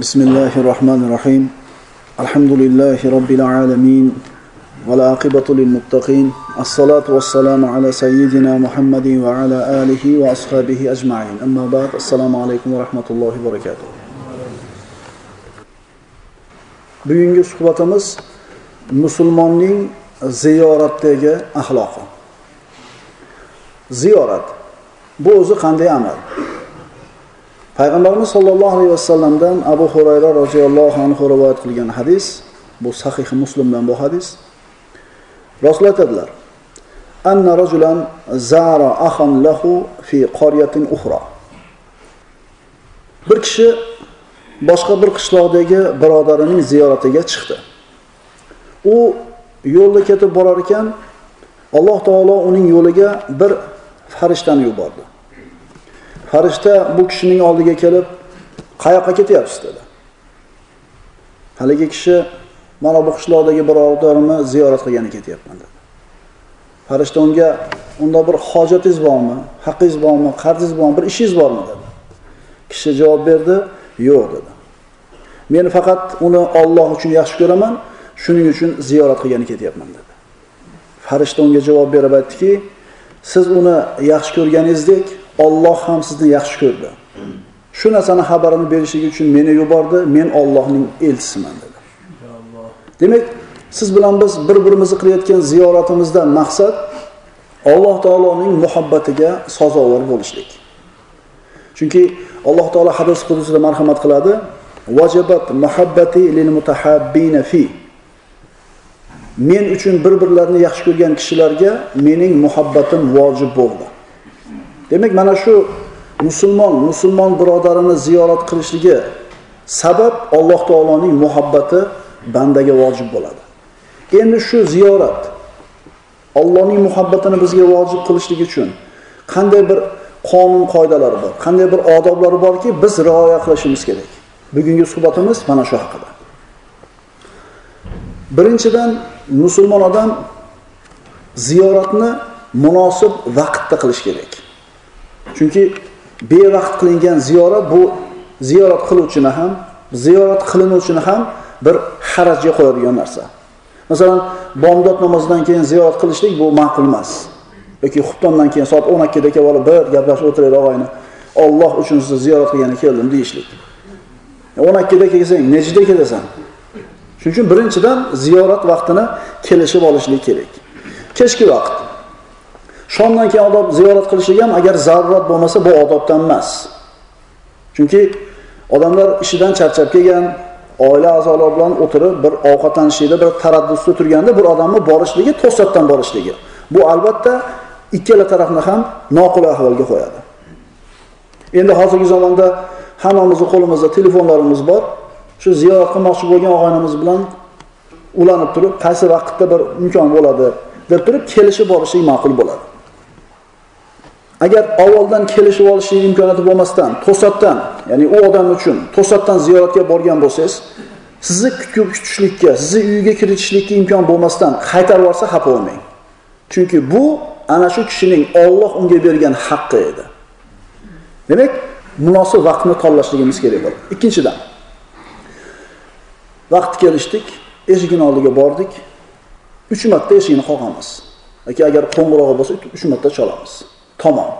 بسم الله الرحمن الرحيم الحمد لله رب العالمين والعاقبة للمتقين الصلاة والسلام على سيدنا محمد وعلى آله وأصحابه أجمعين أما بعد السلام عليكم ورحمة الله وبركاته bugungi suhbatimiz musulmonning ziyoratdagi axloqi ziyorat bu o'zi qanday amal payg'ambarimiz sollallohu alayhi vasallamdan abu hurayra roziyallohu anhu rivoyat qilgan hadis bu sahih muslimdan bu hadis rasul aytadilar anna rajulan zara ahan lahu fi qaryatin ukhra. Bir kishi boshqa bir qishloqdagi birodarining ziyoratiga chiqdi. U yo'lda ketib borar ekan alloh taolo uning yo'liga bir farishtani yubordi farishta bu kishining oldiga kelib qayoqqa ketyapsiz dedi. Haligi kishi mana bu qishloqdagi birodarimni ziyorat qilgani ketyapman dedi. Farishta unga unda bir hojatingiz bormi haqingiz bormi qarzingiz bormi bir ishingiz bormi? dedi. Kishi javob berdi yo'q dedi. Men faqat uni Alloh uchun yaxshi ko'raman shuning uchun ziyorat qilgani ketyapman dedi. Farishta unga javob berib aytdiki siz uni yaxshi ko'rganingizdek Alloh ham sizni yaxshi ko'rdi. Shu narsani xabarini berishligi uchun meni yubordi men Allohning elchisiman dedi. Demak siz bilan biz bir birimizni qilayotgan ziyoratimizdan maqsad alloh taoloning muhabbatiga sazovor bo'lishlik. Chunki alloh taolo hadis qudusida marhamat qiladi "Vajibat muhabbati lil mutahabbina fi. Men uchun bir birlarini yaxshi ko'rgan kishilarga mening muhabbatim vojib bo'ldi. Demak mana shu musulmon musulmon birodarini ziyorat qilishligi sabab alloh taoloning muhabbati bandaga vojib bo'ladi. Endi shu ziyorat Allohning muhabbatini bizga vojib qilishlik uchun qanday bir qonun qoidalar bor qanday bir odoblar borki biz rioya qilishimiz kerak. Bugungi suhbatimiz mana shu haqida. Birinchidan musulmon odam ziyoratni munosib vaqtda qilish kerak. Chunki bevaqt qilingan ziyorat bu ziyorat qiluvchini ham ziyorat qilinuvchini ham bir xarajga qo'yadigan narsa. Masalan bomdod namozidan keyin ziyorat qilishlik bu ma'qul emas. Yoki xutbondan keyin soat 12da kelib olib bir gaplashib o'tiraylik og'ayni Alloh uchun sizni ziyorat qilgani keldim deyishlik. 12da kelsang nechida kelasan? Shuning uchun birinchidan ziyorat vaqtini kelishib olishlik kerak. Kechki vaqt. Shomdan keyin odob ziyorat qilishlik ham agar zarurat bo'lmasa bu odobdan emas. Chunki odamlar ishidan charchab kelgan oila a'zolari bilan o'tirib bir ovqatlanishlikda bir taraddusda turganda bir odamni borishligi to'satdan borishligi. Bu albatta ikkala tarafni ham noqulay ahvolga qo'yadi. Endi hozirgi zamonda hammamizni qo'limizda telefonlarimiz bor. Shu ziyorat qilmoqchi bo'lgan og'aynimiz bilan ulanib turib qaysi vaqtda bir imkon bo'ladi deb turib kelishib borishlik ma'qul bo'ladi. Agar avvaldan kelishib olishlik imkoniyati bo'lmasdan to'satdan ya'ni u odam uchun to'satdan ziyoratga borgan bo'lsangiz sizni kutib kutishlikka sizni uyiga kiritishlikka imkon bo'lmasdan qaytarib yuborsa xafa bo'lmang. Chunki bu ana shu kishining Alloh unga bergan haqqi edi. Demak munosib vaqtni tanlashligimiz kerak bo'ladi ikkinchidan vaqt kelishdik eshigini oldiga bordik. Uch marta eshigini qoqamiz yoki agar qo'ng'irog'i bo'lsa uch marta cholamiz. Tamom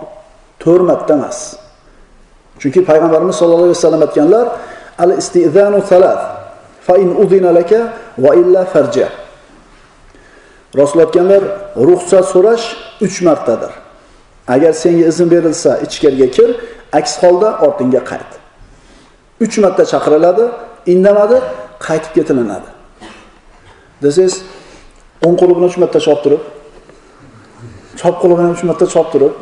to'rt marta emas. Chunki payg'ambarimiz sollallohu alayhi vasallam aytganlar al istizanu salat fa in udina laka va illa farja rasul aytganlar ruxsat so'rash 3 martadir agar senga izn berilsa ichkariga kir aks holda ortingga qayt. 3 marta chaqiriladi indamadi qaytib ketilinadi. Desangiz o'ng qo'li bilan uch marta chopib chop qilib ham uch marta chop turib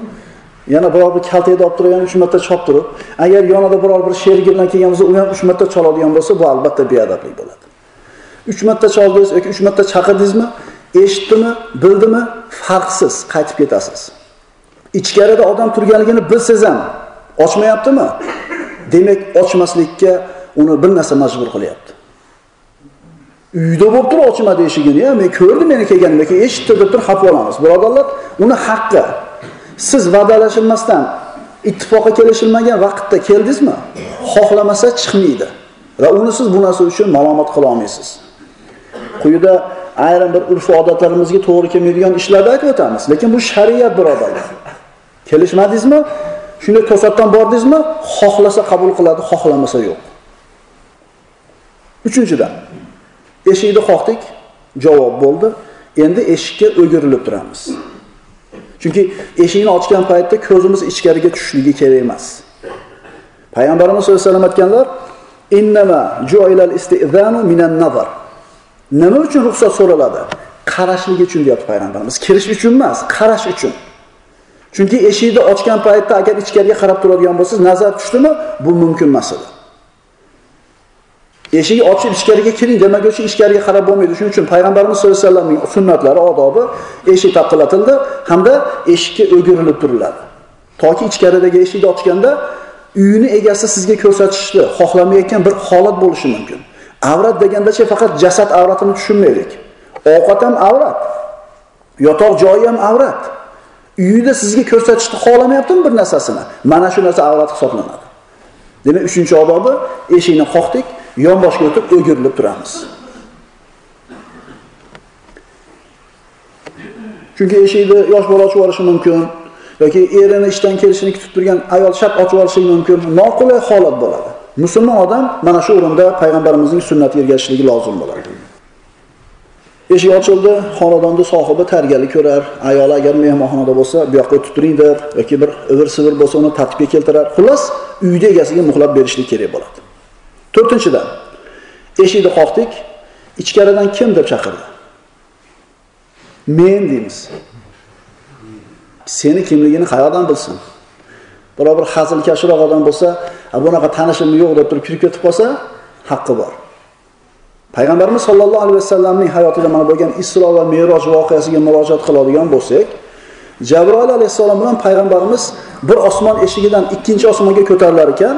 yana biror bir kaltakni olib turib ham uch marta chop turib. Agar yonida biror bir sherigi bilan kelgan bo'lsa u ham uch marta choladigan bo'lsa bu albatta beadablik bo'ladi. Uch marta choldingiz yoki uch marta chaqirdingizmi eshitdimi bildimi farqsiz qaytib ketasiz. Ichkarida odam turganligini bilsangiz ham ochmayaptimi? Demak ochmaslikka uni bir narsa majbur qilyapti. Uyda bo'lib turib ochmadi eshigini ya men ko'rdim meni kelganimda keyin eshitdi deb turib xafa bo'lamiz birodarlar uni haqqi siz va'dalashilmasdan ittifoqqa kelishilmagan vaqtda keldingizmi xohlamasa chiqmaydi Va uni siz bu narsa uchun malomat qila olmaysiz. Quyida ayrim bir urf odatlarimizga to'g'ri kelmaydigan ishlarni aytib o'tamiz, lekin bu shariat birodarlar. Kelishmadingizmi? Shunday to'satdan bordingizmi? Xohlasa qabul qiladi, xohlamasa yo'q. Uchinchidan, eshikni qoqdik, javob bo'ldi. Endi eshikka o'girilib turamiz. Chunki eshikni ochgan paytda ko'zimiz ichkariga tushishligi kerak emas. Payg'ambarimiz sollallohu alayhi vasallam aytganlar, "Innama ju'ilal istizanu minan nazar." Nima uchun ruxsat so'raladi? Qarashlik uchun deyapti payg'ambarimiz. Kirish uchun emas, qarash uchun. Chunki eshikni ochgan paytda agar ichkariga qarab turadigan bo'lsangiz, nazar tushdimi, bu mumkin emas edi. Eshik ochib ichkariga kiring demaguncha ichkariga qarab bo'lmaydi. Shuning uchun payg'ambarimiz sollallohu alayhi vasallamning sunnatlari, odobi eshik taqillatildi hamda eshikka o'girilib turiladi. Toki ichkaridagi eshikni ochganda uyini egasi sizga ko'rsatishni xohlamayotgan bir holat bo'lishi mumkin. Avrat degandacha faqat jasad avratini tushunmaylik. Ovqat ham avrat. Yotoq joyi ham avrat. Uyida sizga ko'rsatishni xohlamayaptimi bir narsasini? Mana shu narsa avrat hisoblanadi. Demak, 3-odobi eshikni qoqdik, yon boshga o'tib o'girilib turamiz. Chunki eshikni yosh bola ochib yuborishi mumkin yoki erini ishdan kelishini kutib turgan ayol shart ochib yuborishi mumkin. Noqulay holat bo'ladi. Musulmon odam mana shu o'rinda payg'ambarimizning sunnatiga ergashishligi lozim bo'ladi. Eshik ochildi, xonadonda sohibi tarbiyali ko'rar, ayoli agar mehmonxonada bo'lsa, bu yoqqa o'tib turing deb yoki bir ivir-sivir bo'lsa uni tartibga keltirar. Xullas, uyni egasiga muhlab berishlik kerak bo'ladi. To'rtinchidan, eshikni qoqdik, ichkaridan kim deb chaqirdi? Men deymiz. Seni kimligini qayoqdan bilsin? Biror bir hazilkashroq odam bo'lsa, bunaqa tanishim yo'q deb turib kirib ketib qolsa, haqqi bor. Payg'ambarimiz sollallohu alayhi vasallamning hayotida mana bo'lgan Isro va Me'roj voqeasiga murojaat qiladigan bo'lsak, Jabroil alayhissalom bilan payg'ambarimiz bir osmon eshigidan ikkinchi osmonga ko'tarilar ekan,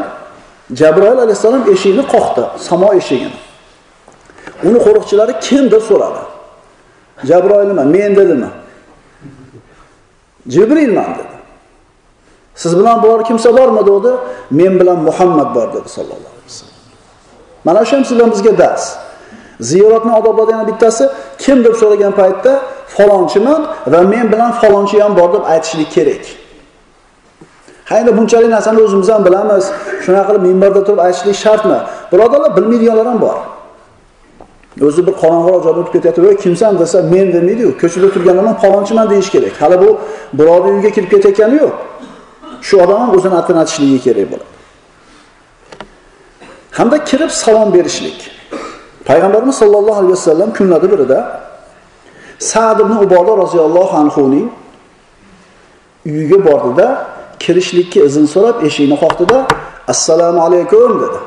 Jabroil alayhissalom eshikni qoqdi, samo eshigini. Uni qo'riqchilari kim deb so'radi. Jabroilmi, men dedimi? Jibrilman dedi. Siz bilan biror kimsa bormi dedi? Men bilan Muhammad bor dedi sallallohu alayhi vasallam. Mana shu ham sizlar bizga dars. Ziyoratning odoblari yana bittasi kim deb so'ragan paytda falonchiman va men bilan falonchi ham bor deb aytishlik kerak. Hayda bunchalik narsani o'zimiz ham bilamiz. Shunaqa qilib minbarda turib aytishlik shartmi? Birodarlar, bilmaydiganlar ham bor. O'zi bir qorong'iroq joyda o'tib ketyapti, "Voy, kimsan?" desa, "Men" demaydi-yu. Ko'chada turgan odam falonchiman deyish kerak. Hali bu birovning uyiga kirib ketayotgani yo'q. Shu odam ham o'zini atini atishligi kerak bo'ladi. Hamda kirib salom berishlik. Payg'ambarimiz sollallohu alayhi vasallam kunlarda birida Sa'd ibn Uboda roziyallohu anhu ning uyiga bordida, kirishlikka izn so'rab eshikni qoqdida, "Assalomu alaykum" dedi.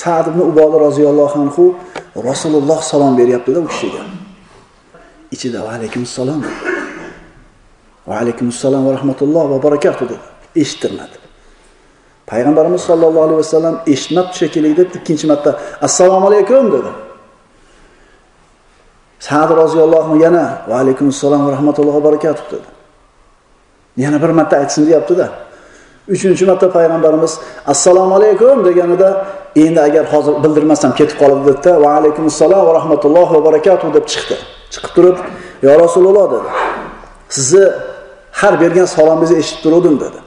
Sa'd ibn Uboda roziyallohu anhu Rasululloh salom beryaptida u kishiga. Ichida "Va alaykum assalom" "Va alaykum assalom va rahmatulloh va barakatuh" dedi. Eshittirmadi. Payg'ambarimiz sollallohu alayhi vasallam eshitmabdi shekilli deb ikkinchi marta assalomu alaykum dedi. Sa'd roziyallohu anhu yana va alaykum assalom va rahmatullohi va barakatuh dedi. Yana bir marta aytsin deyaptida Uchinchi marta payg'ambarimiz assalomu alaykum deganida endi agar hozir bildirmasam ketib qoladi dedi va alaykum assalom va rahmatullohi va barakatuh deb chiqdi. Chiqib turib, yo Rasululloh" dedi. "Sizni har bergan salomingizni eshitib turdim" dedi.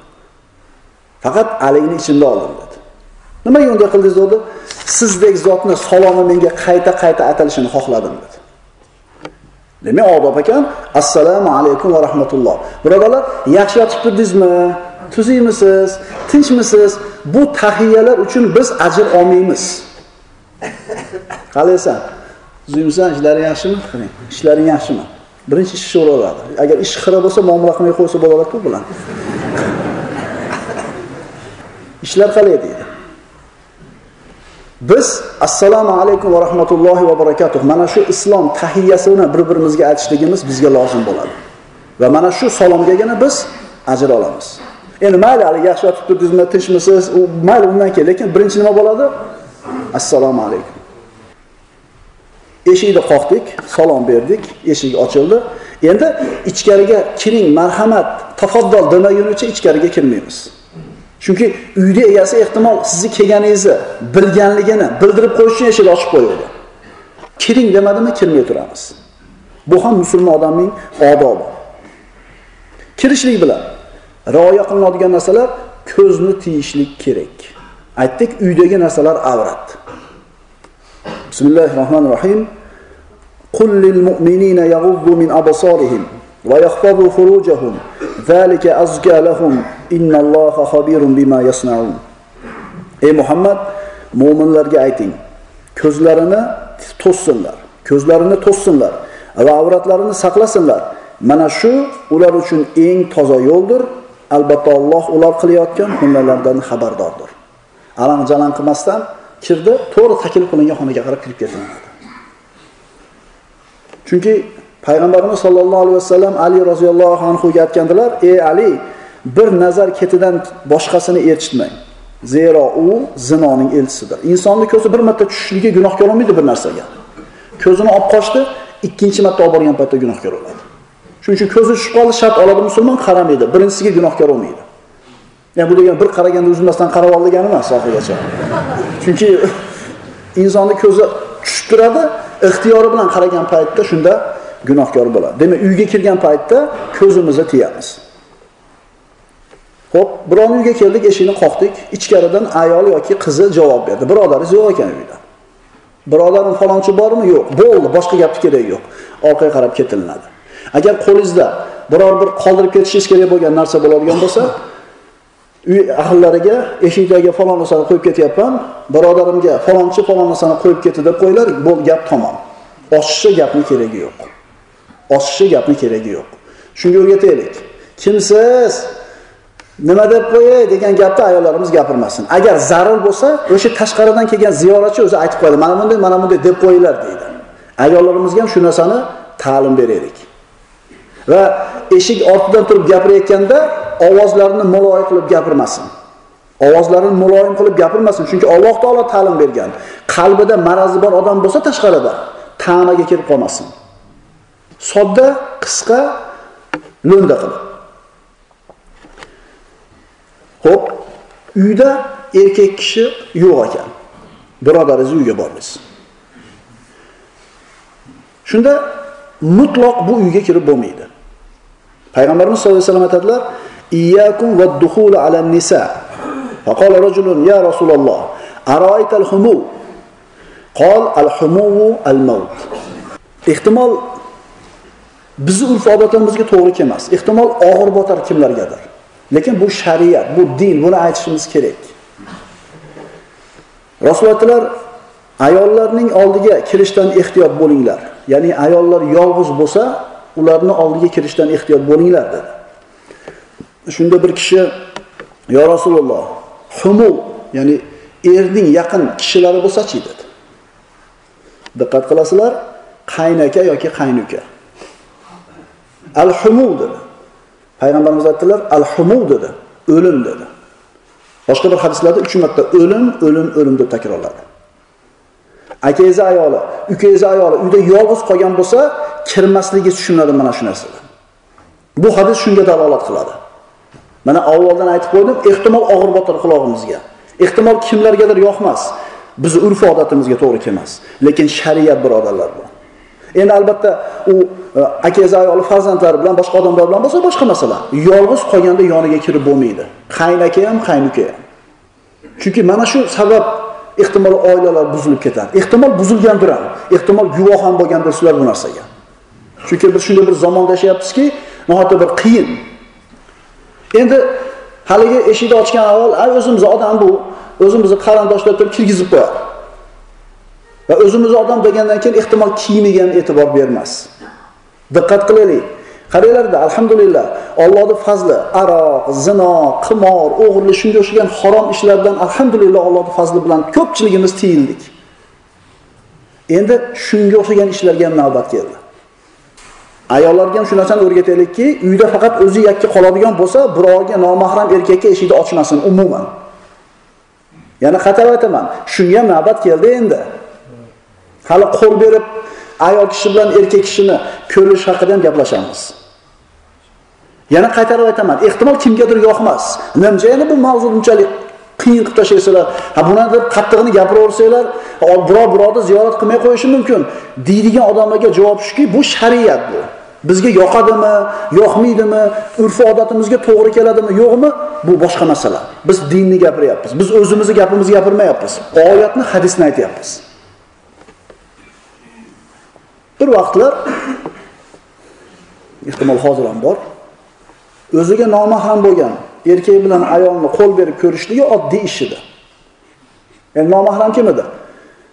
Faqat aligini ichimda oldim dedi. Nimaga unday qildingiz dedi? Sizdek zotni salomi menga qayta-qayta atalishini xohladim dedi. Demak, odob ekan, assalomu alaykum va rahmatulloh. Birodarlar, yaxshi yotib turdingizmi? Tuziymisiz? Tinchmisiz? Bu tahiyalar uchun biz ajr olmaymiz. Qalaysan? Tuziymsan, ishlaring yaxshimi? Qarang, ishlaring yaxshimi? Birinchi ish so'raladi. Agar ish xira bo'lsa, muomala qilmay qo'ysa bo'ladi-ku bilan. ishlar qalay deydi. Biz assalomu alaykum va rahmatullohi va barakatuh. Mana shu islom tahiyyasini bir-birimizga aytishligimiz bizga lozim bo'ladi. Va mana shu salomgagina biz ajr olamiz. Endi mayli, hali yaxshi yotib turdingizmi, tinchmisiz? U mayli undan keyin, lekin birinchi nima bo'ladi? Assalomu alaykum. Eshikni qoqdik, salom berdik, eshik ochildi. Endi ichkariga kiring, marhamat, tafaddol demagunicha ichkariga kirmaymiz. Chunki uyda egasi ehtimol sizni kelganingizni bilganligini bildirib qo'yish uchun eshikni ochib qo'yadi. Kiring demadimi, kirmay turamiz. Bu ham musulmon odamning odobi. Kirishlik bilan rioya qilinadigan narsalar ko'zni tiyishlik kerak. Aytdik, uydagi narsalar avrat. Bismillahirrohmanirrohim. Qul lil mu'minina yaghuddu min absarihim va yahfazu furujahum. Zalika azka lahum. Innalloha xabirun bima yasnaun. Ey Muhammad, mu'minlarga ayting, ko'zlarini to'ssinlar, ko'zlarini to'ssinlar va avratlarini saqlasinlar. Mana shu ular uchun eng toza yo'ldir. Albatta Alloh ular qilayotgan hunarlardan xabardordir. Alang jalan qilmasdan kirdi, to'g'ri taklif qilingan xonaga qarab kirib ketaveradi. Chunki payg'ambarimiz sollallohu alayhi vasallam Ali roziyallohu anhuga aytgandilar: "Ey Ali, bir nazar ketidan boshqasini erchitmang. Zero u zinoning elchisidir. Insonning ko'zi bir marta tushishligi gunohkor olmaydi bir narsaga. Ko'zini olib qochdi, ikkinchi marta olib borgan paytda gunohkor bo'ladi. Shuning uchun ko'zi tushib qoldi, shart oladi musulmon qaramaydi. Birinchisiga gunohkor bo'lmaydi Ya'ni bu degan bir qaraganda uzmasdan qarab ol degani emas oxirigacha. Chunki insonning ko'zi tushib turadi, ixtiyori bilan qaragan paytda shunda gunohkor bo'ladi. Demak, uyga kirgan paytda ko'zimizni tiyamiz. Xo'p, birovning uyga keldik, eshikni qoqdik, ichkaridan ayol yoki qizi javob berdi. Birodaringiz yo'q ekan uyda. Birodarim falonchi bormi? Yo'q. Bo'ldi, boshqa gapni keragi yo'q. Orqaga qarab ketilinadi. Agar qo'lingizda biror bir qoldirib ketishingiz kerak bo'lgan narsa bo'ladigan bo'lsa, uy ahllariga eshikdagi falon narsani qo'yib ketyapman, birodarimga falonchi falon narsani qo'yib ketdi deb qo'yinglar, bo'l gap tamom. Oshishga gapni keragi yo'q. Oshishga gapni keragi yo'q. Shunga o'rgataylik. Kimsiz? Nima deb qo'yay degan gapni ayollarimiz gapirmasin. Agar zarur bo'lsa, o'sha tashqaridan kelgan ziyoratchi o'zi aytib qo'yadi. Mana bunday, mana bunday deb qo'yinglar deydi. Ayollarimizga ham shu narsani ta'lim beraylik. Va eshik ortidan turib gapirayotganda ovozlarini muloyim qilib gapirmasin. Ovozlarini muloyim qilib gapirmasin, chunki Alloh taolo ta'lim bergan. Qalbida marazi bor odam bo'lsa tashqarida ta'maga kirib qolmasin. Sodda, qisqa, lo'nda qilib. Xo'p, uyda erkak kishi yo'q ekan. Birodaringiz uyga bormaysiz. Shunda mutloq bu uyga kirib bo'lmaydi. Payg'ambarimiz sollallohu alayhi vasallam aytadilar: "Iyyakum vad-dukhul ala nisa." Faqala rajulun ya Rasululloh, araytal humu? Qol al-humu al-maut. Ehtimol bizni urf odatimizga to'g'ri kelmas. Ehtimol og'ir botar kimlargadir. Lekin bu shariat, bu din, buni aytishimiz kerak. Rasulullohlar ayollarning oldiga kirishdan ehtiyot bo'linglar. Ya'ni ayollar yolg'iz bo'lsa, ularni oldiga kirishdan ehtiyot bo'linglar dedi. Shunda bir kishi "Ya Rasululloh, humu, ya'ni erning yaqin kishilari bo'lsa-chi?" dedi. Diqqat qilasizlar, qaynaka yoki qaynuka. Al-humu dedi. Payg'ambarimiz aytdilar, al-humu dedi, o'lim dedi. Boshqa bir hadislarda 3 marta o'lim, o'lim, o'lim deb takrorladi. Akangiz ayoli, ukangiz ayoli uyda yolg'iz qolgan bo'lsa, kirmasligi tushunadi mana shu narsada Bu hadis shunga dalolat qiladi. Mana avvaldan aytib qo'ydim, ehtimol og'ir botar quloqimizga. Ehtimol kimlargadir yoqmas. Bizni urf odatimizga to'g'ri kelmas. Lekin shariat birodarlar bu. Endi albatta u e, aka ayoli farzandlari bilan boshqa odamlar bilan bo'lsa boshqa masala. Yolg'iz qolganda yoniga kirib bo'lmaydi. Qaynaka ham, qaynuka ham. Chunki mana shu sabab ehtimol oilalar buzilib ketadi. Ehtimol buzilgandir ham. Ehtimol guvoh ham bo'lgandir sizlar bu narsaga. Chunki biz shunday bir zamonda yashayapmizki, nihoyatda bir qiyin. Endi haligi eshikni ochgan avval, "Ay o'zimiz odam bu, o'zimizni qarindoshlar turib kirgizib qo'yadi." Va o'zimizni odam degandan keyin ehtimol kiyimiga ham e'tibor bermas. Diqqat qilaylik. Qaranglarda, alhamdulillah, Allohning fazli, aroq, zino, qimor, o'g'irlik shunga o'xshagan harom ishlardan alhamdulillah Allohning fazli bilan ko'pchiligimiz tiyildik. Endi shunga o'xshagan ishlarga ham navbat keldi. Ayollarga ham shu narsani o'rgataylikki, uyda faqat o'zi yakka qoladigan bo'lsa, birovga nomahram erkakka eshikni ochmasin umuman. Yana qaytarib aytaman, shunga ham navbat keldi endi. Hali qo'l berib ayol kishi bilan erkak kishini ko'rish haqida ham gaplashamiz. Yana qaytarib aytaman, ehtimol kimgadir yoqmas. Nimcha yana bu mavzu bunchalik qiyin qilib tashlaysizlar. Ha buni deb qattig'ini gapiraversanglar, biror birovni ziyorat qilmay qo'yishi mumkin. deydigan odamlarga javob shuki, bu shariat bu. Bizga yoqadimi, yoqmaydimi, urf odatimizga to'g'ri keladimi, yo'qmi? Bu boshqa masala. Biz dinni gapiryapmiz. Biz o'zimizni gapimizni gapirmayapmiz. Oyatni, hadisni aytyapmiz. Bir vaqtlar ehtimol hozir ham bor. O'ziga nomahram bo'lgan erkak bilan ayolni qo'l berib ko'rishligi oddiy ish edi. Ya'ni nomahram kim edi?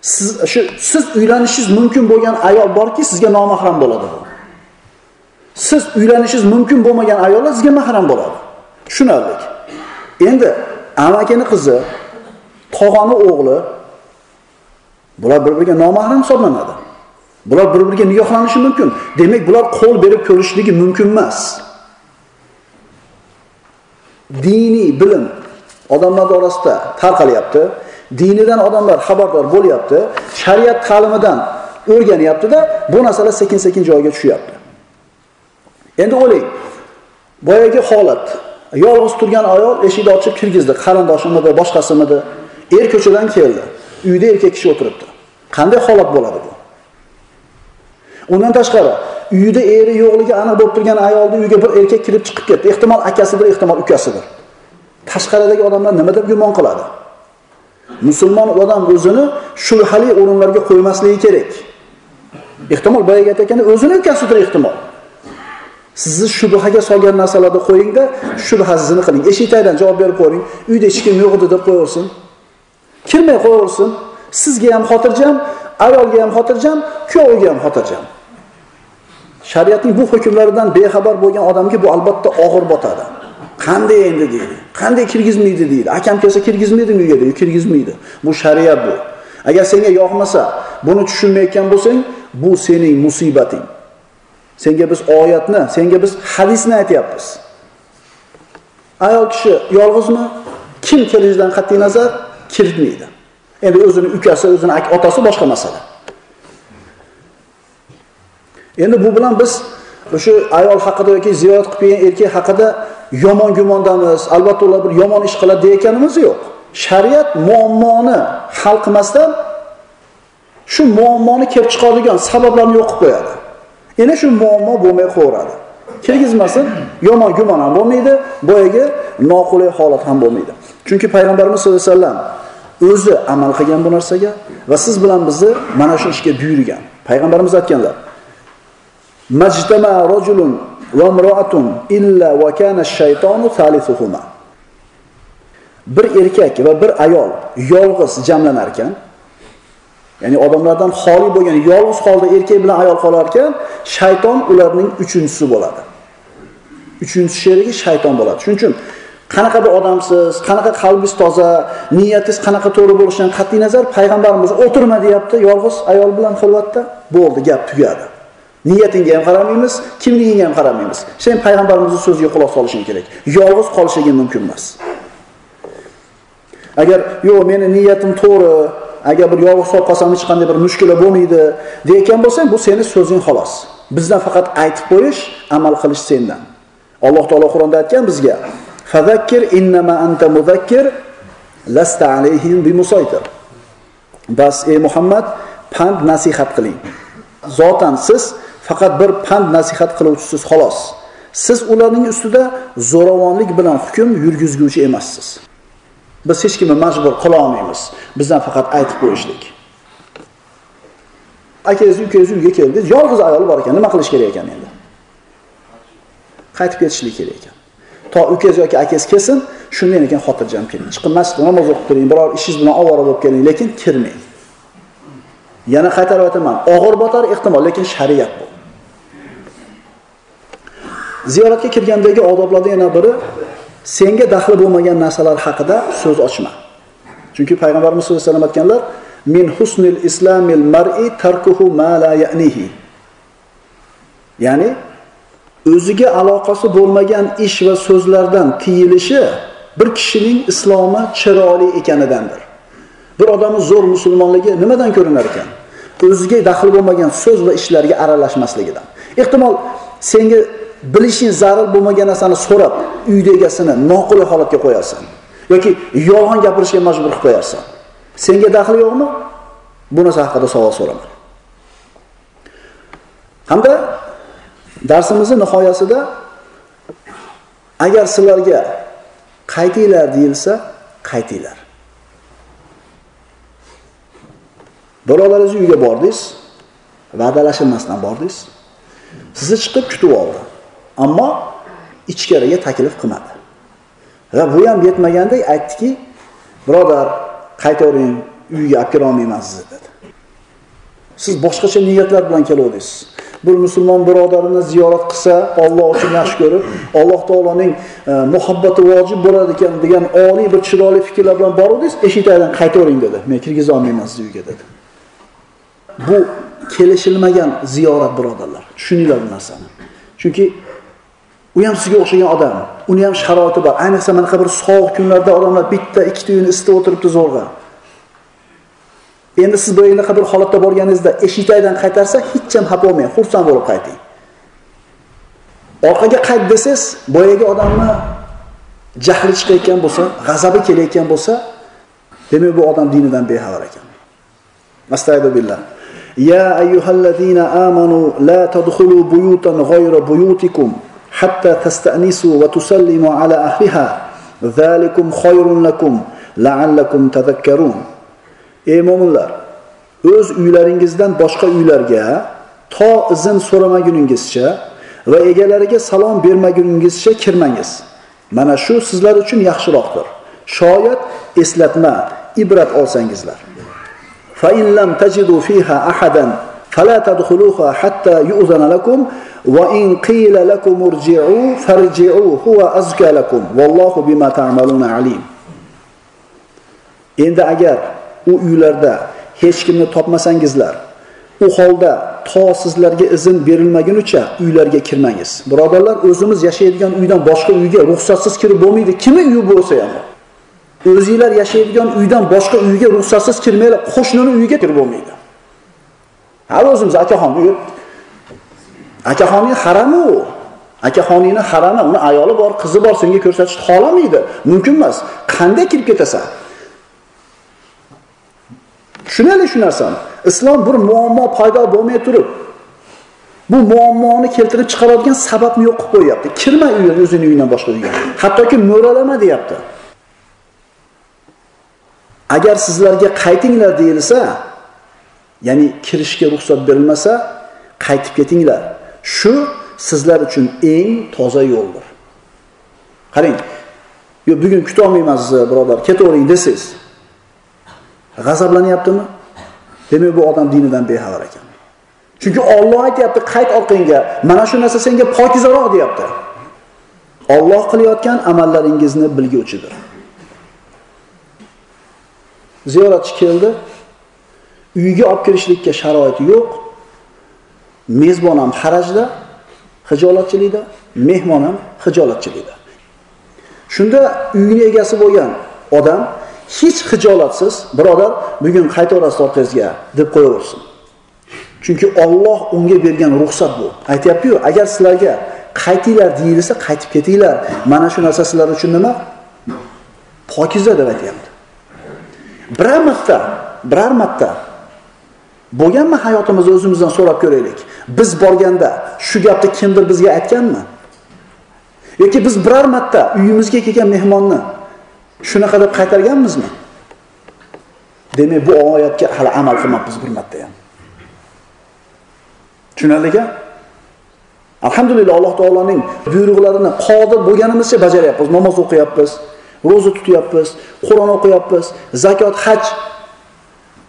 Siz shu siz uylanishingiz mumkin bo'lgan ayol borki, sizga nomahram bo'ladi. Siz uylanishingiz mumkin bo'lmagan ayollar sizga mahram bo'ladi. Tushunarli. Endi amakini qizi, tog'ani o'g'li bular bir-biriga nomahram hisoblanadi. Bular bir-biriga nigohlanishi mumkin. Demak, bular qo'l berib ko'rishligi mumkin emas. Diniy bilim odamlar orasida tarqalyapti. Dinidan odamlar xabardor bo'lyapti. Shariat ta'limidan o'rganyapti-da, bu narsalar sekin-sekin joyiga tushyapti. Endi o'ylang. Boyagi holat. Yolg'iz turgan ayol eshikni ochib kirgizdi. Qarindoshimidi, boshqasimidi? Er ko'chadan keldi. Uyda erkak kishi o'tiribdi. Qanday holat bo'ladi bu? Undan tashqari, uyida eri yo'qligi aniq bo'lib turgan ayolni uyiga bir erkak kirib chiqib ketdi. Ehtimol akasidir, ehtimol ukasidir. Tashqaridagi odamlar nima deb gumon qiladi? Musulmon odam o'zini shubhali o'rinlarga qo'ymasligi kerak. Ehtimol boyaga aytganda o'zini ukasidir ehtimol. Sizni shubhaga solgan narsalarni qo'yingda, shubhasizini qiling. Eshikdan javob berib qo'ying. Uyda hech kim yo'q edi deb qo'yaversin. Kirmay qo'yaversin. Sizga ham xotirjam, ayolga ham xotirjam, kuyoviga ham xotirjam. Shariatning bu hukmlaridan bexabar bo'lgan odamga bu albatta og'ir botadi. Qanday endi deydi. Qanday kirgizmaydi deydi. Akam kelsa kirgizmaydimi uyga deydi, kirgizmaydi. Bu shariat bu. Agar senga yoqmasa, buni tushunmayotgan bo'lsang, bu sening musibating. Senga biz oyatni, senga biz hadisni aytyapmiz. Ayol kishi yolg'izmi? Kim kelishidan qat'iy nazar kiritmaydi. Endi o'zini ukasi, o'zini otasi boshqa masala. Endi bu bilan biz o'sha ayol haqida yoki ziyorat qilib kelgan erkak haqida yomon gumondamiz, albatta ular bir yomon ish qiladi deyotganimiz yo'q. Shariat muammoni hal qilmasdan shu muammoni kelib chiqaradigan sabablarni yo'q qilib qo'yadi. endi shu muammo bo'lmay qoladi. Kirgizmasin, yomon gumon ham bo'lmaydi, boyagi noqulay holat ham bo'lmaydi. Chunki payg'ambarimiz sollallohu alayhi vasallam o'zi amal qilgan bu narsaga va siz bilan bizni mana shu ishga buyurgan. Payg'ambarimiz aytganlar: "Majtama rajulun va imro'atun illa va kana ash-shaytonu. Bir erkak va bir ayol yolg'iz jamlanar ekan, ya'ni odamlardan xoli bo'lgan yolg'iz holda erkak bilan ayol qolar ekan, shayton ularning uchinchisi bo'ladi. Uchinchi sherigi shayton bo'ladi. Shuning uchun qanaqa bir odamsiz, qanaqa qalbingiz toza, niyatingiz qanaqa to'g'ri bo'lishidan qat'iy nazar payg'ambarimiz o'tirma deyapti, yolg'iz ayol bilan xilvatda, bo'ldi, gap tugadi. Niyatingga ham qaramaymiz, kimligingga ham qaramaymiz. Sen payg'ambarimizning so'ziga quloq solishing kerak. Yolg'iz qolishliging mumkin emas. Agar yo'q, meni niyatim to'g'ri, agar bir yolg'iz solib qolsam hech qanday bir mushkula bo'lmaydi deyotgan bo'lsang, bu seni so'zing xolos. Bizdan faqat aytib qo'yish, amal qilish sendan. Alloh taolo Qur'onda aytgan bizga: "Fazakkir innama anta muzakkir lasta alayhim bimusaytir." Bas ey Muhammad, pand nasihat qiling. Zotan siz faqat bir pand nasihat qiluvchisiz xolos. Siz ularning ustida zo'ravonlik bilan hukm yurgizguvchi emassiz. Biz hech kimni majbur qila olmaymiz. Bizdan faqat aytib qo'yishlik. akangizni ukangizni uyga keldingiz yolg'iz ayol bor ekan, nima qilish kerak ekan endi? Qaytib ketishlik kerak ekan. To ukangiz yoki akangiz kelsin, shundan ekan xotirjam keling. Chiqib masjidda namoz o'qib turing, biror ishingiz bilan ovora bo'lib keling, lekin kirmang. Yana qaytarib aytaman, og'ir botar ehtimol, lekin shariat bu. Ziyoratga kirgandagi odoblardan yana biri senga daxli bo'lmagan narsalar haqida so'z ochma. Chunki payg'ambarimiz sollallohu alayhi vasallam aytganlar: "Min husnil islamil mar'i tarkuhu ma la ya'nihi." Ya'ni o'ziga aloqasi bo'lmagan ish va so'zlardan tiyilishi bir kishining islomi chiroyli ekanidandir. Bir odamni zo'r musulmonligi nimadan ko'rinar ekan? O'ziga daxli bo'lmagan so'z va ishlarga aralashmasligidan. Ehtimol senga bilishing zarur bo'lmagan narsani so'rab uyda egasini noqulay holatga qo'yasan yoki yolg'on gapirishga majbur qilib qo'yarsan. Senga daxli yo'qmi? Bu narsa haqida savol so'rama. Hamda darsimizni nihoyasida agar sizlarga qaytinglar deyilsa qaytinglar. Birodaringizni uyiga bordingiz va'dalashilmasdan bordingiz. Sizni chiqib kutib oldi. Ammo ichkariga taklif qilmadi. Va bu ham yetmagandek aytdiki birodar qaytavering uyga olib kelolmayman sizni dedi. Siz boshqacha niyatlar bilan keluvdingiz bir musulmon birodarini ziyorat qilsa Alloh uchun yaxshi ko'rib alloh taoloning e, muhabbati vojib bo'ladi ekan degan oliy bir chiroyli fikrlar bilan boruvdingiz eshik tagidan qaytavering dedi. Men kirgiza olmayman sizni uyga dedi. Bu kelishilmagan ziyorat birodarlar. Tushuninglar bu narsani? Chunki u ham sizga o'xshagan odam. Uni ham sharoiti bor. Ayniqsa mana bir sovuq kunlarda odamlar bitta ikkita uyni isitib o'tiribdi zo'rg'a. Endi siz bunaqa bir holatda borganingizda eshikdan qaytarsa hech ham xafa bo'lmang xursand bo'lib qayting. Orqaga qayt desangiz boyagi odamni jahli chiqayotgan bo'lsa g'azabi kelayotgan bo'lsa demak bu odam dinidan bexabar ekan. Astag'firullah ya ayyuhallazina amanu la tadkhulu buyutan بيوتا buyutikum. بيوتكم tasta'nisu تستأنسوا tusallimu ala ahliha zalikum khayrun lakum la'allakum tadhakkarun. Ey mo'minlar o'z uylaringizdan boshqa uylarga to izn so'ramaguningizcha va egalariga salom bermaguningizcha kirmangiz. Mana shu sizlar uchun yaxshiroqdir. Shoyat eslatma ibrat olsangizlar. Fa in lam tajidu fiha ahadan fala tadkhuluha hatta yu'zana lakum va in qila lakum irji'u farji'u huwa azka lakum. Vallohu bima endi agar u uylarda hech kimni topmasangizlar u holda to sizlarga izn berilmagunicha uylarga kirmangiz. Birodarlar o'zimiz yashaydigan uydan boshqa uyga ruxsatsiz kirib bo'lmaydi. Kimni uyi bo'lsa ham. O'zinglar yashaydigan uydan boshqa uyga ruxsatsiz kirmanglar qo'shnini uyiga kirib bo'lmaydi. Hali o'zimiz akaxon akaxoning harami u. Akaxoningni harami uni ayoli bor qizi bor senga ko'rsatishni xohlamaydi. Mumkin emas. Qanday kirib ketasan? Tushunali shu narsani islom bir muammo paydo bo'lmay turib bu muammoni keltirib chiqaradigan sababni yo'q qilib qo'yyapti. Kirma u yerga o'zining uyingdan boshqa uyga. Hattoki mo'ralama deyapti. Agar sizlarga qaytinglar deyilsa ya'ni kirishga ruxsat berilmasa qaytib ketinglar. Shu sizlar uchun eng toza yo'ldir. Qarang yo bugun kutolmayman sizni e, birodar ketavering desangiz g'azablanyaptimi? Demak bu odam dinidan bexabar ekan. Chunki Alloh aytyapti qayt orqangga mana shu narsa senga pokizaroq deyapti. Alloh qilayotgan amallaringizni bilguvchidir. Ziyoratchi keldi uyiga olib kirishlikka sharoiti yo'q. Mezbon ham harajda hijolatchilikda mehmon ham hijolatchilikda. Shunda uyning egasi bo'lgan odam hech xijolatsiz birodar bugun qaytaverasiz orqangizga deb qo'yaversin. Chunki Alloh unga bergan ruxsat bu. Aytyapti-ku, agar sizlarga qaytinglar deyilsa qaytib ketinglar. Mana shu narsa sizlar uchun nima? Pokiza deb aytyapti. Bir marta biror marta bo'lganmi hayotimizni o'zimizdan so'rab ko'raylik? Biz borganda shu gapni kimdir bizga aytganmi? Yoki biz biror marta uyimizga kelgan mehmonni shunaqa deb qaytarganmizmi? Demak bu oyatga hali amal qilmabmiz bir marta ham. Tushunarlika alhamdulillah alloh taoloning buyruqlarini qodir bo'lganimizcha bajaryapmiz. Namoz o'qiyapmiz ro'za tutyapmiz qur'on o'qiyapmiz zakot haj.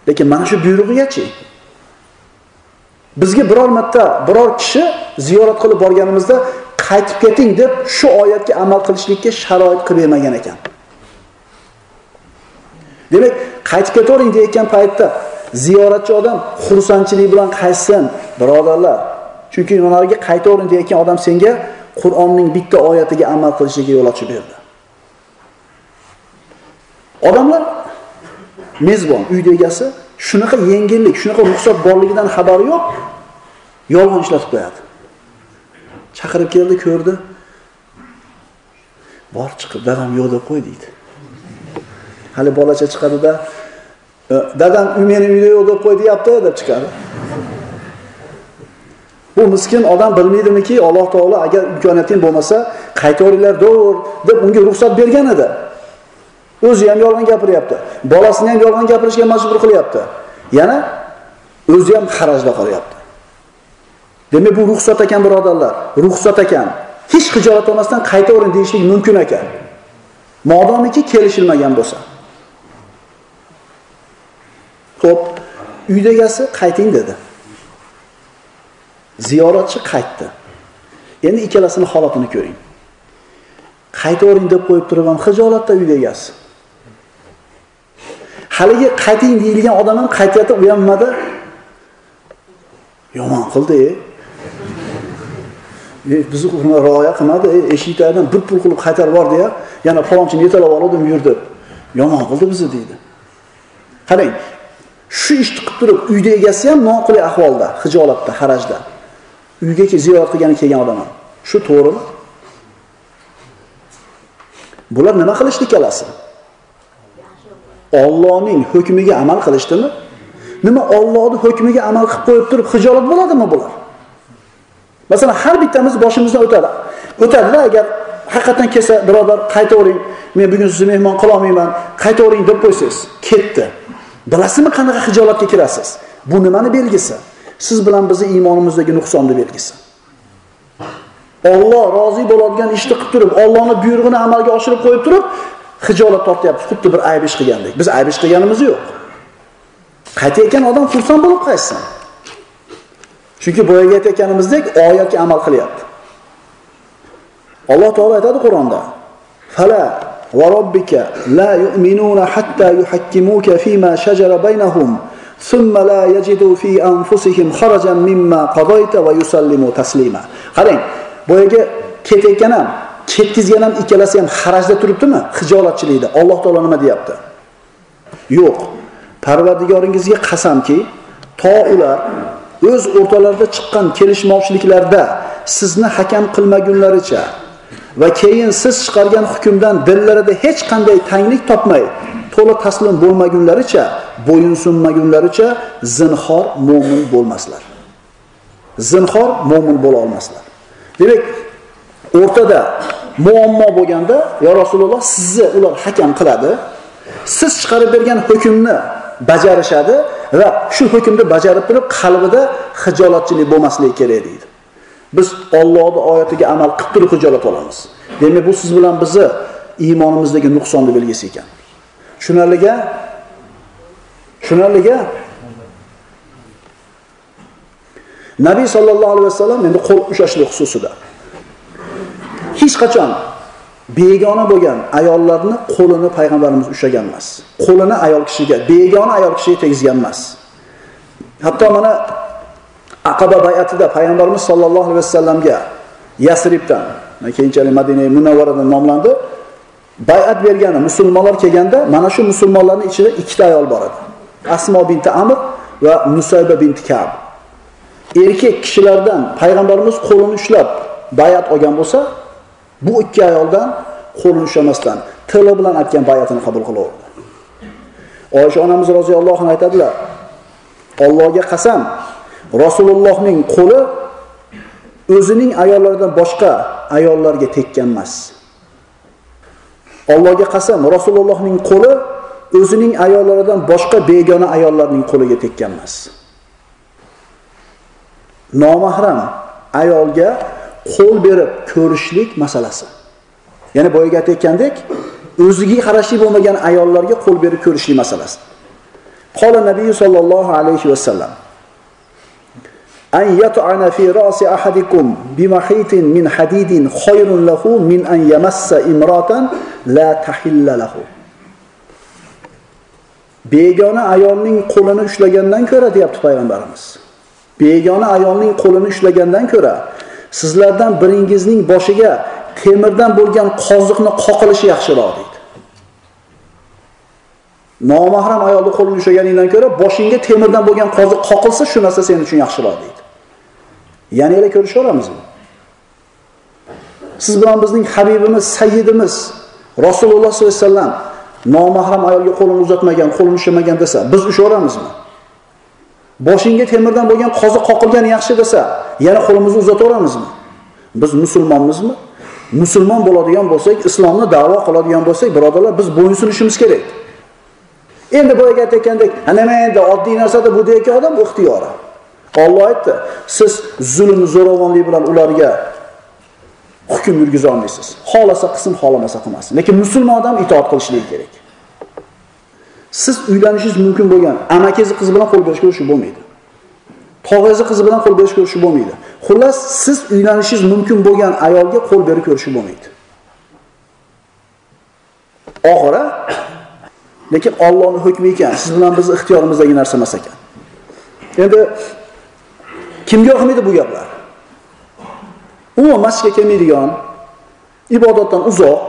Lekin mana shu buyrug'igachi bizga biror marta biror kishi ziyorat qilib borganimizda qaytib keting deb shu oyatga amal qilishlikka sharoit qilib bermagan ekan. Demak qaytib ketavering deyotgan paytda ziyoratchi odam xursandchilik bilan qaytsin birodarlar. Chunki narigi qaytavering deyotgan odam senga qur'onning bitta oyatiga amal qilishiga yo'l ochib berdi. Odamlar mezbon uy egasi shunaqa yengillik shunaqa ruxsat borligidan xabari yo'q yolg'on ishlatib qo'yadi. Chaqirib keldi ko'rdi. Bor chiqib dadam yo'q deb qo'y deydi. Hali bolacha chiqadida e, dadam meni uyda yo'q deb qo'y deyapti deb chiqadi. Bu miskin odam bilmaydimiki alloh taolo agar imkoniyating bo'lmasa qaytaveringlar do'r deb unga ruxsat bergan edi. O'zi ham yolg'on gapiryapti. Bolasini ham yolg'on gapirishga majbur qilyapti. Yana o'zi ham xarajda qolyapti. Demak bu ruxsat ekan birodarlar. Ruxsat ekan. Hech xijolat olmasdan qaytavering deyishlik mumkin ekan. Modomiki kelishilmagan bo'lsa. Ho'p uydagasi qayting dedi. Ziyoratchi qaytdi. Endi ikkalasini holatini ko'ring. Qaytavering deb qo'yib turib ham hijolatda haligi qayting deyilgan odam ham qaytyapti u ham nimada yomon qildi e, e bizni rioya qilmadi e, eshiklardan bir pul qilib qaytarib yubordi ya yana falonchini yetalab oldim yur deb yomon qildi bizni deydi. Qarang shu ishni qilib turib uyni egasi ham noqulay ahvolda hijolatda harajda uyga ziyorat qilgani kelgan odam ham. Shu to'g'rimi? Bular nima qilishdi ikkalasi Allohning hukmiga amal qilishdimi? Nima Allohning hukmiga amal qilib qo'yib turib hijolat bo'ladimi bular? Masalan har bittamiz boshimizdan o'tadi. O'tadida agar haqiqatan kelsa birodar qaytavering men bugun sizni mehmon qila olmayman, qaytavering deb qo'ysangiz ketdi. Bilasizmi qanaqa hijolatga kirasiz? Bu nimani belgisi? Siz bilan bizni iymonimizdagi nuqsonni belgisi. Alloh rozi bo'ladigan ishni qilib turib, Allohning buyrug'ini amalga oshirib qo'yib turib, hijolat tortyapti, xuddi bir ayb ish qilgandek. Biz ayb ish qilganimiz yo'q. Qaytayotgan odam xursand bo'lib qaytsin. Chunki boyaga aytayotganimizdek oyatga amal qilyapti. Alloh taolo aytadi Qur'onda: "Fala va robbika la yu'minuna hatta yuhakkimuka fima shajara baynahum." thumma la yajidu fi anfusihim kharajan mimma qadayta va yusallimu taslima. Qarang, boyaga ketayotgan ham ketkizgan ham ikkalasi ham harajda turibdimi? Hijolatchilikda alloh taolo nima deyapti? Yo'q. Parvardigoringizga qasamki to ular o'z o'rtalarida chiqqan kelishmovchiliklarda sizni hakam qilmagunlaricha va keyin siz chiqargan hukmdan dillarida hech qanday tanglik topmay to'la taslim bo'lmagunlaricha bo'yinsunmagunlaricha zinhor mo'min bo'lmaslar. Zinhor mo'min bo'la olmaslar. Demak o'rtada muammo bo'lganda yo rasululloh sizni ular hakam qiladi. Siz chiqarib bergan hukmni bajarishadi va shu hukmni bajarib turib qalbida hijolatchilik bo'lmasligi kerak deydi. Biz ollohni oyatiga amal qilib turib hijolat olamiz. Demak bu siz bilan bizni iymonimizdagi nuqsonni belgisi ekan. Tushunarliga tushunarliga nabiy sollallohu alayhi vasallam endi qo'l ushlashlik xususida hech qachon. Begona bo'lgan ayollarni qo'lini payg'ambarimiz ushlagan emas. Qo'lini ayol kishiga begona ayol kishiga tegizgan emas. Hatto mana aqaba bayatida payg'ambarimiz sollallohu alayhi vasallamga yasribdan keyinchalik madina munavvaradan nomlandi. Bayat bergani musulmonlar kelganda mana shu musulmonlarning ichida ikkita ayol bor edi. Asmo binti amr va musayba binti kab. Erkak kishilardan payg'ambarimiz qo'lini ushlab bayat olgan bo'lsa bu ikki ayoldan qo'lini ushlamasdan tili bilan aytgan bayatini qabul qilaverdi oysha onamiz roziyallohu anha aytadilar Allohga qasam rasulullohning qo'li o'zining ayollaridan boshqa ayollarga tekkan emas. Allohga qasam rasulullohning qo'li o'zining ayollaridan boshqa begona ayollarning qo'liga tekkan emas. Nomahram ayolga qo'l berib ko'rishlik masalasi. Ya'ni boyagi aytayotgandek o'ziga qarashli bo'lmagan ayollarga qo'l berib ko'rishlik masalasi. Qola nabiy sollallohu alayhi vasallam an yat'ana fi ra'si ahadikum bimahitin min hadidin khayrun lahu min an yamassa imratan la tahilla lahu. Begona ayolning qo'lini ushlagandan ko'ra deyapti payg'ambarimiz. Begona ayolning qo'lini ushlagandan ko'ra sizlardan biringizning boshiga temirdan bo'lgan qoziqni qoqilishi yaxshiroq deydi. Nomahram ayolni qo'lini ushlaganingdan ko'ra boshingga temirdan bo'lgan qoziq qoqilsa shu narsa sen uchun yaxshiroq deydi. Yana ko'rishaveramizmi? Siz bilan bizning habibimiz, sayyidimiz Rasululloh sollallohu alayhi vasallam nomahram ayolga qo'lini uzatmagan, qo'lini ushlamagan desa, biz ushaveramizmi? Boshingga temirdan bo'lgan qozi qoqilgani yaxshi desa, yana qo'limizni uzataveramizmi? Biz musulmonmizmi? Musulmon bo'ladigan bo'lsak, islomni da'vo qiladigan bo'lsak, birodarlar, biz bo'ysunishimiz kerak. Endi boyaga aytgandek, nima endi oddiy narsada bu deyotgan odam ixtiyori. Alloh aytdi, siz zulm zo'ravonlik bilan ularga hukm yurgiza olmaysiz. xohlasa qism, xohlamasa qilmasin. Lekin musulmon odam itoat qilishligi kerak. Siz uylanishingiz mumkin bo'lgan amakingiz qizi bilan qo'l berishga urushib bo'lmaydi. tog'angizni qizi bilan qo'l berishga urushib bo'lmaydi. Xullas, siz uylanishingiz mumkin bo'lgan ayolga qo'l berib ko'rishib bo'lmaydi. Oxira lekin Allohning hukmi ekan, siz bilan bizni ixtiyorimizdagi narsa emas ekan. Endi kimga yoqmaydi bu gaplar? Umuman masjidga kelmaydigan, ibodatdan uzoq,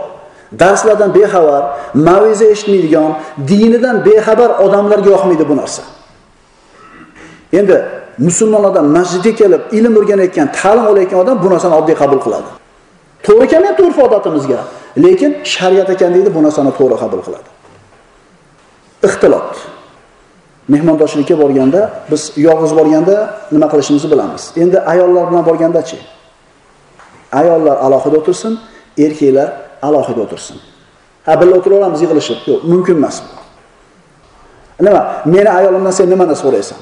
darslardan bexabar, maviza eshitmaydigan, dinidan bexabar odamlarga yoqmaydi bu narsa. Endi musulmon odam masjidga kelib ilm o'rganayotgan, ta'lim olayotgan odam bu narsani oddiy qabul qiladi. To'g'ri kelmayapti urf odatimizga, lekin shariat ekan deydi, bu narsani to'g'ri qabul qiladi. Ixtilot. Mehmondoshlikka borganda, biz yolg'iz borganda nima qilishimizni bilamiz. Endi ayollar bilan borgandachi Ayollar alohida o'tirsin, erkaklar alohida o'tirsin. Ha, birga o'tiraveramiz yig'ilishib. Yo'q, mumkin emas. Nima? Meni ayolimdan sen nimani so'raysan?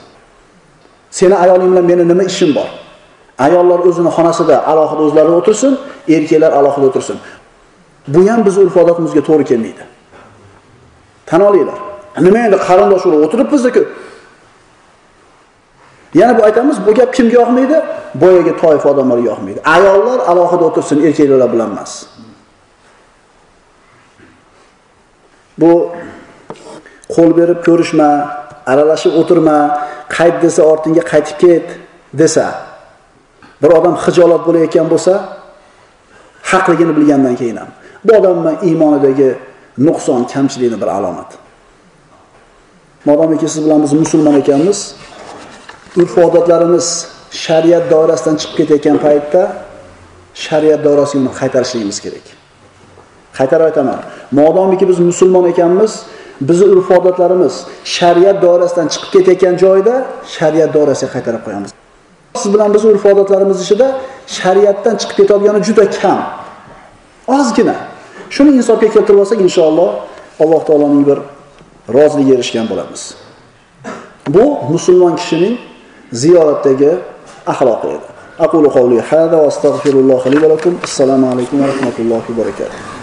Seni ayoling bilan meni nima ishim bor? Ayollar o'zini xonasida alohida o'zlari o'tirsin, erkaklar alohida o'tirsin. Bu ham biz urf odatimizga to'g'ri kelmaydi. Tan olinglar. Nima endi qarindosh urug' o'tiribmiz-ku. Yana bu aytamiz, bu gap kimga yoqmaydi? Boyaga toifa odamlarga yoqmaydi. Ayollar alohida o'tirsin, erkaklar bilan emas. Bu qo'l berib ko'rishma, aralashib o'tirma, qayt desa ortingga qaytib ket desa, bir odam xijolat bo'layotgan bo'lsa, haqligini bilgandan keyin ham bu odamning iymonidagi nuqson, kamchilikni bir alomat. Modomiki siz bilan biz musulmon ekanmiz, urf odatlarimiz shariat doirasidan chiqib ketayotgan paytda shariat doirasiga uni qaytarishligimiz kerak. Qaytarib aytaman. Modomiki biz musulmon ekanmiz, bizning urf odatlarimiz shariat doirasidan chiqib ketayotgan joyda shariat doirasiga qaytarib qo'yamiz. Siz bilan biz urf odatlarimiz ichida shariatdan chiqib ketadigan juda kam. Ozgina. Shuni insofga keltirib olsak, inshaalloh Alloh taoloning bir roziligiga erishgan bo'lamiz. Bu musulmon kishining ziyoratdagi axloqi edi. Aqulu qawli hada va astagfirulloh li va lakum. Assalomu alaykum va rahmatullohi va barakatuh.